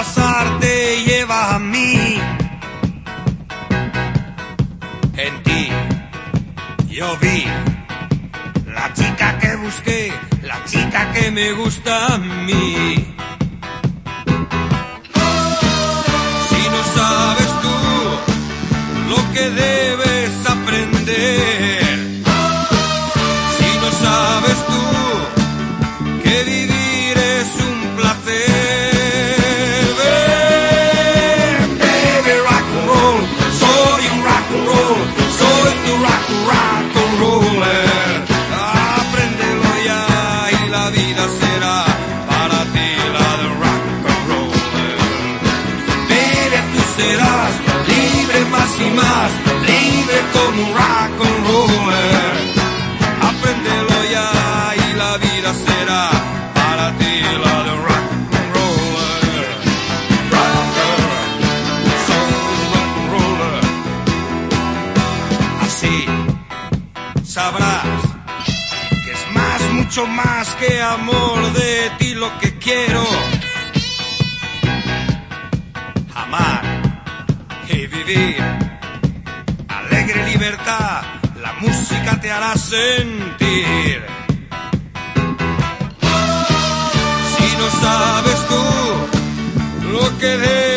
pasar te llevas a mí. En ti yo vi la chica que busqué, la chica que me gusta a mí. Si no sabes tú lo que debes aprender. Mucho más que amor de ti lo que quiero. Amar y vivir. Alegre libertad, la música te hará sentir. Si no sabes tú lo que debes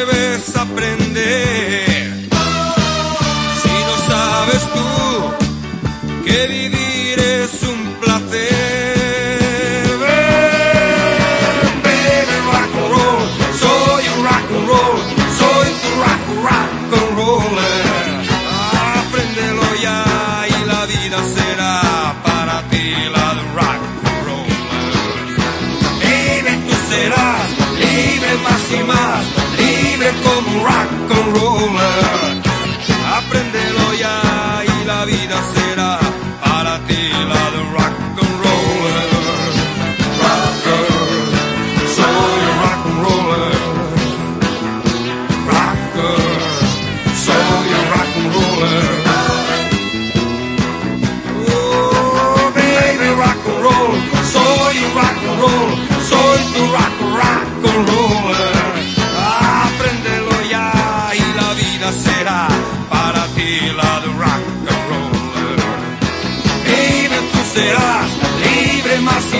roller. Ya y la vida será para ti la de rock and roller. Rocker, soy un rock and roller. Rocker, soy un rock and roller. Oh, baby, rock and roll, soy un rock and roll, soy tu rock, rock and roller.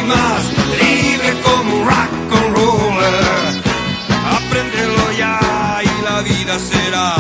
Más libre como un rock and roller. Apréndelo ya y la vida será